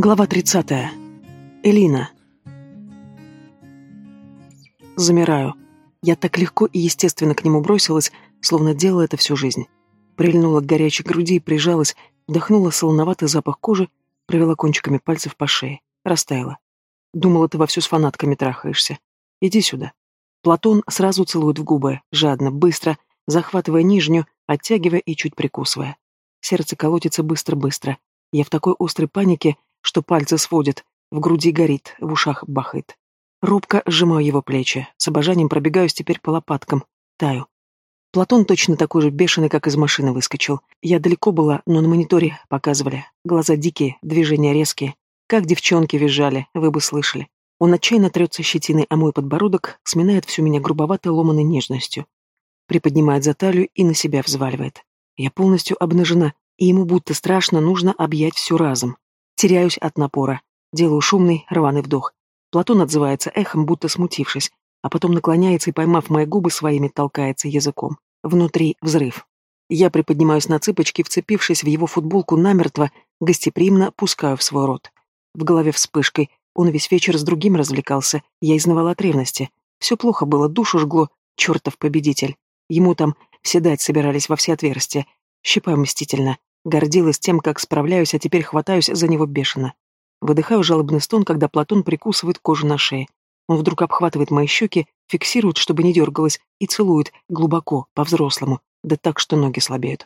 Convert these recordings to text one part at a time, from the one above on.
Глава 30. Элина. Замираю. Я так легко и естественно к нему бросилась, словно делала это всю жизнь. Прильнула к горячей груди и прижалась, вдохнула солоноватый запах кожи, провела кончиками пальцев по шее. Растаяла. Думала, ты вовсю с фанатками трахаешься. Иди сюда. Платон сразу целует в губы, жадно, быстро, захватывая нижнюю, оттягивая и чуть прикусывая. Сердце колотится быстро-быстро. Я в такой острой панике, что пальцы сводят, в груди горит, в ушах бахает. Робко сжимаю его плечи, с обожанием пробегаюсь теперь по лопаткам, таю. Платон точно такой же бешеный, как из машины выскочил. Я далеко была, но на мониторе показывали. Глаза дикие, движения резкие. Как девчонки визжали, вы бы слышали. Он отчаянно трется щетиной, а мой подбородок сминает всю меня грубоватой ломаной нежностью. Приподнимает за талию и на себя взваливает. Я полностью обнажена, и ему будто страшно нужно объять всю разом. Теряюсь от напора. Делаю шумный, рваный вдох. Платон отзывается эхом, будто смутившись, а потом наклоняется и, поймав мои губы своими, толкается языком. Внутри взрыв. Я приподнимаюсь на цыпочки, вцепившись в его футболку намертво, гостеприимно пускаю в свой рот. В голове вспышкой. Он весь вечер с другим развлекался. Я изнывала от ревности. Все плохо было, душу жгло. Чертов победитель. Ему там все дать собирались во все отверстия. Щипаю мстительно. Гордилась тем, как справляюсь, а теперь хватаюсь за него бешено. Выдыхаю жалобный стон, когда Платон прикусывает кожу на шее. Он вдруг обхватывает мои щеки, фиксирует, чтобы не дергалось, и целует, глубоко, по-взрослому, да так, что ноги слабеют.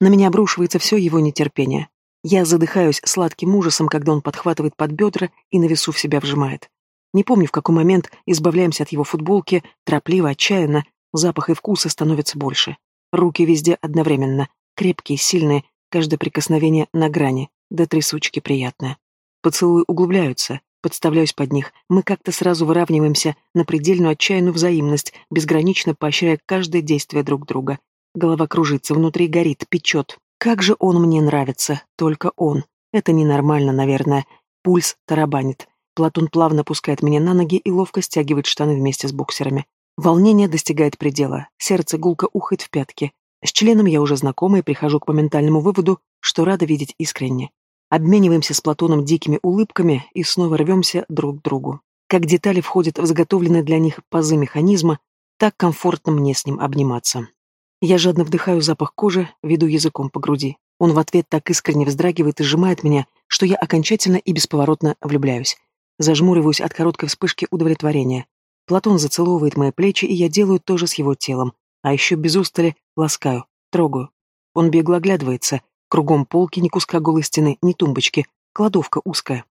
На меня обрушивается все его нетерпение. Я задыхаюсь сладким ужасом, когда он подхватывает под бедра и на весу в себя вжимает. Не помню, в какой момент избавляемся от его футболки, торопливо, отчаянно, запах и вкуса становятся больше. Руки везде одновременно, крепкие, сильные, каждое прикосновение на грани, да трясучки приятное. Поцелуи углубляются, подставляюсь под них, мы как-то сразу выравниваемся на предельную отчаянную взаимность, безгранично поощряя каждое действие друг друга. Голова кружится, внутри горит, печет. Как же он мне нравится, только он. Это ненормально, наверное. Пульс тарабанит. Платон плавно пускает меня на ноги и ловко стягивает штаны вместе с боксерами. Волнение достигает предела, сердце гулко ухает в пятки. С членом я уже знакома и прихожу к моментальному выводу, что рада видеть искренне. Обмениваемся с Платоном дикими улыбками и снова рвемся друг к другу. Как детали входят в заготовленные для них пазы механизма, так комфортно мне с ним обниматься. Я жадно вдыхаю запах кожи, веду языком по груди. Он в ответ так искренне вздрагивает и сжимает меня, что я окончательно и бесповоротно влюбляюсь. Зажмуриваюсь от короткой вспышки удовлетворения. Платон зацеловывает мои плечи, и я делаю то же с его телом, а еще без устали ласкаю, трогаю. Он бегло оглядывается, кругом полки, ни куска голой стены, ни тумбочки, кладовка узкая.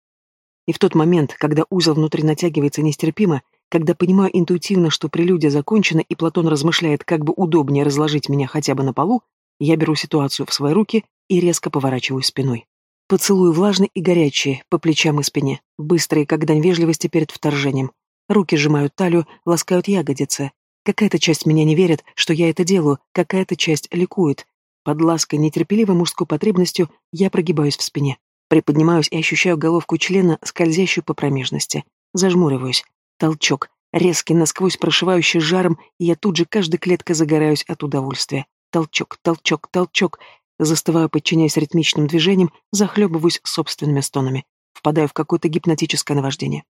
И в тот момент, когда узел внутри натягивается нестерпимо, когда понимаю интуитивно, что прелюдия закончена, и Платон размышляет, как бы удобнее разложить меня хотя бы на полу, я беру ситуацию в свои руки и резко поворачиваю спиной. Поцелуй влажный и горячий, по плечам и спине, быстрые, как дань вежливости перед вторжением. Руки сжимают талию, ласкают ягодицы, Какая-то часть меня не верит, что я это делаю, какая-то часть ликует. Под лаской, нетерпеливой мужской потребностью я прогибаюсь в спине. Приподнимаюсь и ощущаю головку члена, скользящую по промежности. Зажмуриваюсь. Толчок, резкий, насквозь прошивающий жаром, и я тут же каждой клеткой загораюсь от удовольствия. Толчок, толчок, толчок. Застываю, подчиняясь ритмичным движениям, захлебываюсь собственными стонами. Впадаю в какое-то гипнотическое наваждение.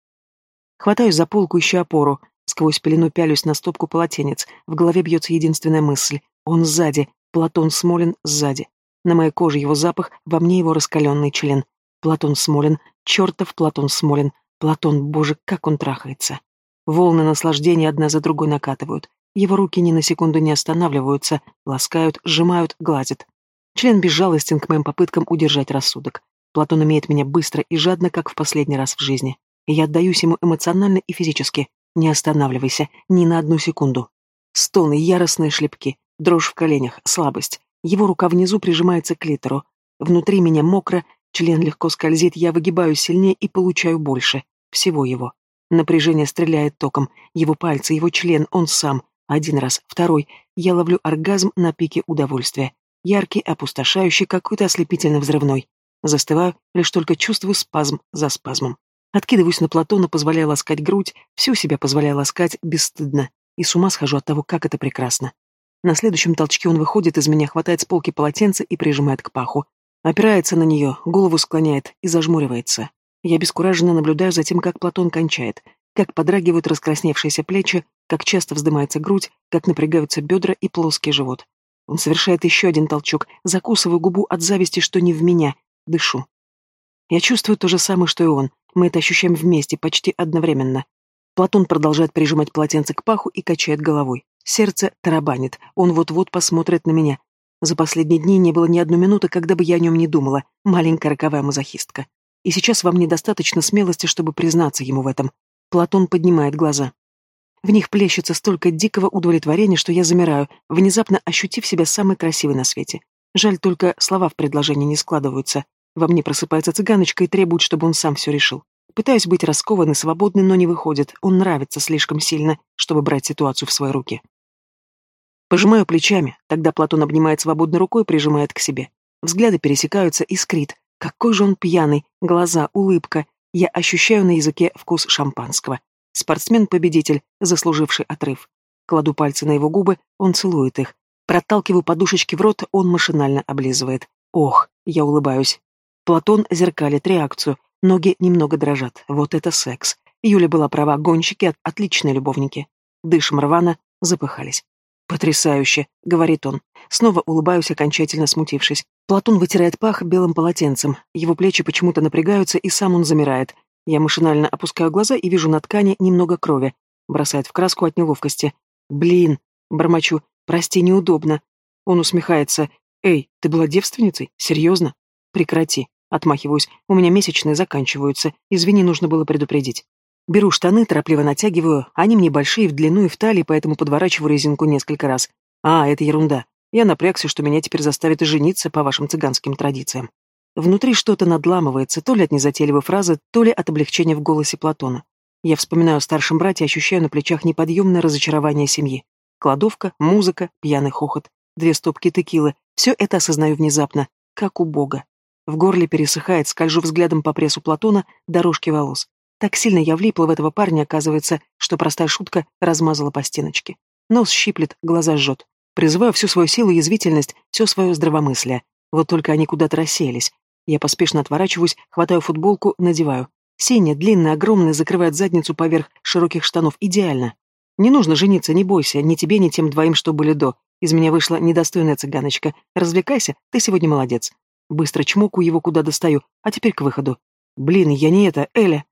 Хватаюсь за полку, ищу опору. Сквозь пелену пялюсь на стопку полотенец. В голове бьется единственная мысль. Он сзади. Платон Смолин сзади. На моей коже его запах, во мне его раскаленный член. Платон Смолин. Чертов Платон Смолин. Платон, боже, как он трахается. Волны наслаждения одна за другой накатывают. Его руки ни на секунду не останавливаются, ласкают, сжимают, гладят. Член безжалостен к моим попыткам удержать рассудок. Платон имеет меня быстро и жадно, как в последний раз в жизни. И я отдаюсь ему эмоционально и физически, не останавливайся, ни на одну секунду. Стоны, яростные шлепки, дрожь в коленях, слабость. Его рука внизу прижимается к литеру. Внутри меня мокро, член легко скользит, я выгибаюсь сильнее и получаю больше. Всего его. Напряжение стреляет током. Его пальцы, его член, он сам. Один раз, второй. Я ловлю оргазм на пике удовольствия. Яркий, опустошающий, какой-то ослепительно взрывной. Застываю, лишь только чувствую спазм за спазмом. Откидываюсь на Платона, позволяя ласкать грудь, всю себя позволяя ласкать бесстыдно, и с ума схожу от того, как это прекрасно. На следующем толчке он выходит из меня, хватает с полки полотенце и прижимает к паху. Опирается на нее, голову склоняет и зажмуривается. Я бескураженно наблюдаю за тем, как Платон кончает, как подрагивают раскрасневшиеся плечи, как часто вздымается грудь, как напрягаются бедра и плоский живот. Он совершает еще один толчок, закусываю губу от зависти, что не в меня, дышу. Я чувствую то же самое, что и он. Мы это ощущаем вместе, почти одновременно. Платон продолжает прижимать полотенце к паху и качает головой. Сердце тарабанит, он вот-вот посмотрит на меня. За последние дни не было ни одной минуты, когда бы я о нем не думала, маленькая роковая мазохистка. И сейчас вам недостаточно смелости, чтобы признаться ему в этом. Платон поднимает глаза. В них плещется столько дикого удовлетворения, что я замираю, внезапно ощутив себя самой красивой на свете. Жаль, только слова в предложении не складываются. Во мне просыпается цыганочка и требует, чтобы он сам все решил. Пытаюсь быть раскованной, свободной, но не выходит. Он нравится слишком сильно, чтобы брать ситуацию в свои руки. Пожимаю плечами, тогда Платон обнимает свободной рукой и прижимает к себе. Взгляды пересекаются, искрит. Какой же он пьяный, глаза, улыбка. Я ощущаю на языке вкус шампанского. Спортсмен-победитель, заслуживший отрыв. Кладу пальцы на его губы, он целует их. Проталкиваю подушечки в рот, он машинально облизывает. Ох, я улыбаюсь. Платон зеркалит реакцию, ноги немного дрожат. Вот это секс. Юля была права, гонщики — отличные любовники. Дышим рвано, запыхались. «Потрясающе», — говорит он. Снова улыбаюсь, окончательно смутившись. Платон вытирает пах белым полотенцем. Его плечи почему-то напрягаются, и сам он замирает. Я машинально опускаю глаза и вижу на ткани немного крови. Бросает в краску от неловкости. «Блин!» — бормочу. «Прости, неудобно». Он усмехается. «Эй, ты была девственницей? Серьезно?» «Прекрати». Отмахиваюсь. «У меня месячные заканчиваются. Извини, нужно было предупредить». Беру штаны, торопливо натягиваю, они мне большие в длину и в талии, поэтому подворачиваю резинку несколько раз. А, это ерунда. Я напрягся, что меня теперь заставят жениться по вашим цыганским традициям. Внутри что-то надламывается, то ли от незатейливой фразы, то ли от облегчения в голосе Платона. Я вспоминаю о старшем брате и ощущаю на плечах неподъемное разочарование семьи. Кладовка, музыка, пьяный хохот, две стопки текилы. Все это осознаю внезапно, как у Бога. В горле пересыхает, скольжу взглядом по прессу Платона, дорожки волос. Так сильно я влипла в этого парня, оказывается, что простая шутка размазала по стеночке. Нос щиплет, глаза жжет. Призываю всю свою силу и язвительность, все свое здравомыслие. Вот только они куда-то рассеялись. Я поспешно отворачиваюсь, хватаю футболку, надеваю. Синяя, длинная, огромная, закрывает задницу поверх широких штанов. Идеально. Не нужно жениться, не бойся, ни тебе, ни тем двоим, что были до. Из меня вышла недостойная цыганочка. Развлекайся, ты сегодня молодец. Быстро чмоку его куда достаю, а теперь к выходу. Блин, я не это, Эля.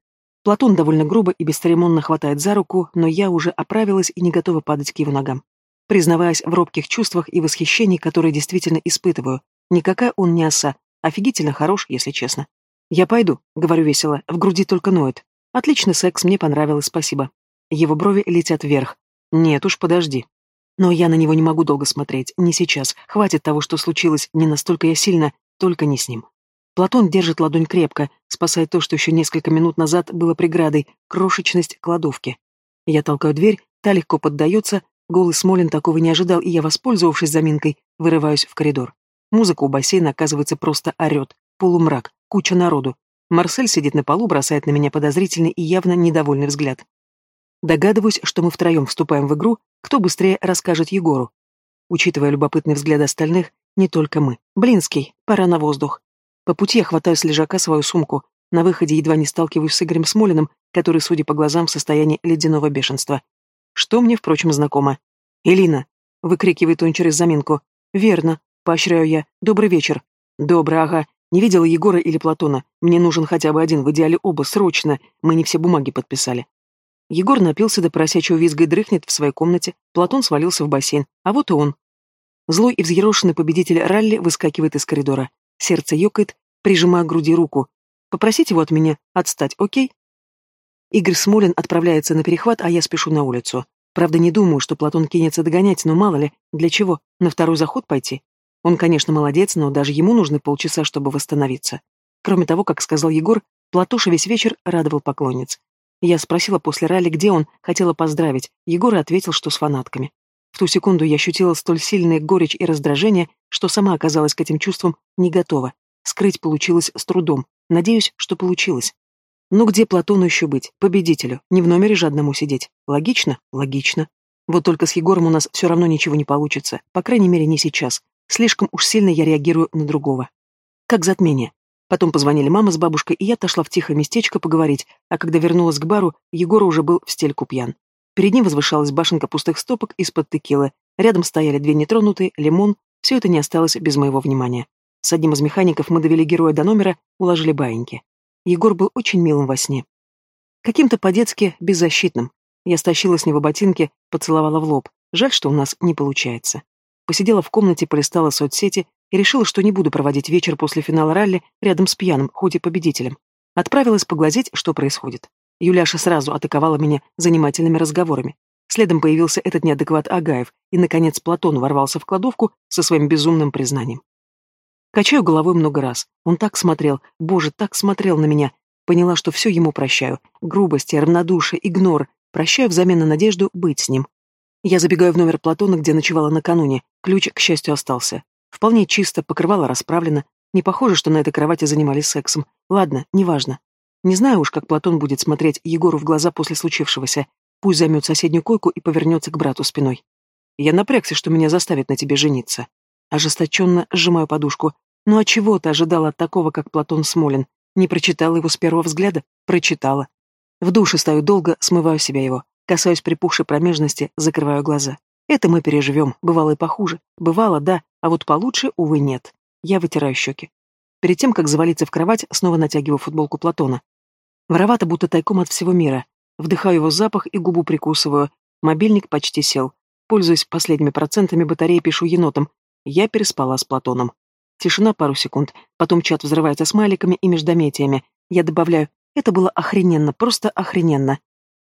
Платон довольно грубо и бесцеремонно хватает за руку, но я уже оправилась и не готова падать к его ногам. Признаваясь в робких чувствах и восхищении, которые действительно испытываю, никакая он не оса, офигительно хорош, если честно. «Я пойду», — говорю весело, в груди только ноет. «Отличный секс, мне понравилось, спасибо». Его брови летят вверх. «Нет уж, подожди». Но я на него не могу долго смотреть, не сейчас. Хватит того, что случилось, не настолько я сильно, только не с ним. Платон держит ладонь крепко, спасая то, что еще несколько минут назад было преградой, крошечность кладовки. Я толкаю дверь, та легко поддается, голый Смолин такого не ожидал, и я, воспользовавшись заминкой, вырываюсь в коридор. Музыка у бассейна, оказывается, просто орет. Полумрак, куча народу. Марсель сидит на полу, бросает на меня подозрительный и явно недовольный взгляд. Догадываюсь, что мы втроем вступаем в игру, кто быстрее расскажет Егору. Учитывая любопытный взгляд остальных, не только мы. Блинский, пора на воздух. По пути я хватаю с лежака свою сумку. На выходе едва не сталкиваюсь с Игорем Смолиным, который, судя по глазам, в состоянии ледяного бешенства. Что мне, впрочем, знакомо. «Элина!» — выкрикивает он через заминку. «Верно!» — поощряю я. «Добрый вечер!» «Добрый, ага. Не видела Егора или Платона. Мне нужен хотя бы один, в идеале оба, срочно. Мы не все бумаги подписали». Егор напился до поросячьего визга и дрыхнет в своей комнате. Платон свалился в бассейн. А вот и он. Злой и взъерошенный победитель ралли выскакивает из коридора. Сердце ёкает, прижимая к груди руку. Попросить его от меня отстать, окей? Игорь Смолин отправляется на перехват, а я спешу на улицу. Правда, не думаю, что Платон кинется догонять, но мало ли, для чего? На второй заход пойти? Он, конечно, молодец, но даже ему нужны полчаса, чтобы восстановиться. Кроме того, как сказал Егор, Платоша весь вечер радовал поклонниц. Я спросила после ралли, где он, хотела поздравить. Егор ответил, что с фанатками. В ту секунду я ощутила столь сильные горечь и раздражение, что сама оказалась к этим чувствам не готова. Скрыть получилось с трудом. Надеюсь, что получилось. Но где Платону еще быть? Победителю. Не в номере же одному сидеть. Логично? Логично. Вот только с Егором у нас все равно ничего не получится. По крайней мере, не сейчас. Слишком уж сильно я реагирую на другого. как затмение. Потом позвонили мама с бабушкой, и я отошла в тихое местечко поговорить, а когда вернулась к бару, Егор уже был в стельку пьян. Перед ним возвышалась башенка пустых стопок из-под текилы, рядом стояли две нетронутые, лимон, все это не осталось без моего внимания. С одним из механиков мы довели героя до номера, уложили баиньки. Егор был очень милым во сне. Каким-то по-детски беззащитным. Я стащила с него ботинки, поцеловала в лоб. Жаль, что у нас не получается. Посидела в комнате, полистала соцсети и решила, что не буду проводить вечер после финала ралли рядом с пьяным, хоть и победителем. Отправилась поглазеть, что происходит. Юляша сразу атаковала меня занимательными разговорами. Следом появился этот неадекват Агаев, и, наконец, Платон ворвался в кладовку со своим безумным признанием. Качаю головой много раз. Он так смотрел, боже, так смотрел на меня. Поняла, что все ему прощаю. Грубости, равнодушие, игнор. Прощаю взамен на надежду быть с ним. Я забегаю в номер Платона, где ночевала накануне. Ключ, к счастью, остался. Вполне чисто, покрывало расправлено. Не похоже, что на этой кровати занимались сексом. Ладно, неважно. Не знаю уж, как Платон будет смотреть Егору в глаза после случившегося. Пусть займет соседнюю койку и повернется к брату спиной. Я напрягся, что меня заставит на тебе жениться. Ожесточенно сжимаю подушку. Ну а чего ты ожидала от такого, как Платон Смолин? Не прочитала его с первого взгляда? Прочитала. В душе стою долго, смываю себя его. Касаюсь припухшей промежности, закрываю глаза. Это мы переживем, бывало и похуже. Бывало, да, а вот получше, увы, нет. Я вытираю щеки. Перед тем, как завалиться в кровать, снова натягиваю футболку Платона. Воровато, будто тайком от всего мира. Вдыхаю его запах и губу прикусываю. Мобильник почти сел. Пользуясь последними процентами батареи, пишу енотом. Я переспала с Платоном. Тишина пару секунд, потом чат взрывается смайликами и междометиями. Я добавляю, это было охрененно, просто охрененно.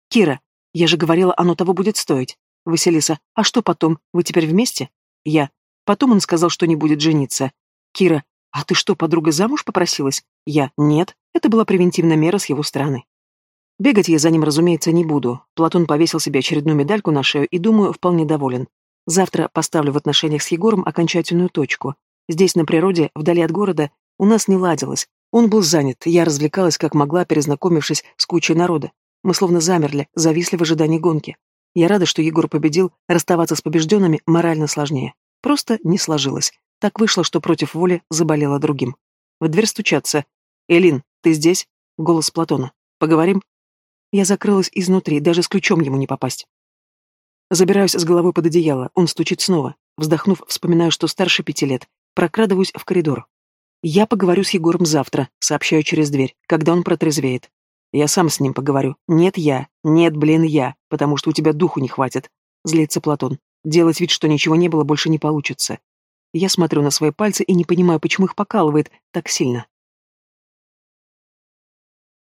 Кира, я же говорила, оно того будет стоить. Василиса, а что потом, вы теперь вместе? Я. Потом он сказал, что не будет жениться. Кира, а ты что, подруга замуж попросилась? Я. Нет, это была превентивная мера с его стороны. Бегать я за ним, разумеется, не буду. Платон повесил себе очередную медальку на шею и, думаю, вполне доволен. Завтра поставлю в отношениях с Егором окончательную точку. Здесь, на природе, вдали от города, у нас не ладилось. Он был занят, я развлекалась как могла, перезнакомившись с кучей народа. Мы словно замерли, зависли в ожидании гонки. Я рада, что Егор победил, расставаться с побежденными морально сложнее. Просто не сложилось. Так вышло, что против воли заболела другим. В дверь стучаться. «Элин, ты здесь?» Голос Платона. «Поговорим?» Я закрылась изнутри, даже с ключом ему не попасть. Забираюсь с головой под одеяло, он стучит снова. Вздохнув, вспоминаю, что старше пяти лет. Прокрадываюсь в коридор. Я поговорю с Егором завтра, сообщаю через дверь, когда он протрезвеет. Я сам с ним поговорю. Нет я. Нет, блин, я. Потому что у тебя духу не хватит. Злится Платон. Делать вид, что ничего не было, больше не получится. Я смотрю на свои пальцы и не понимаю, почему их покалывает так сильно.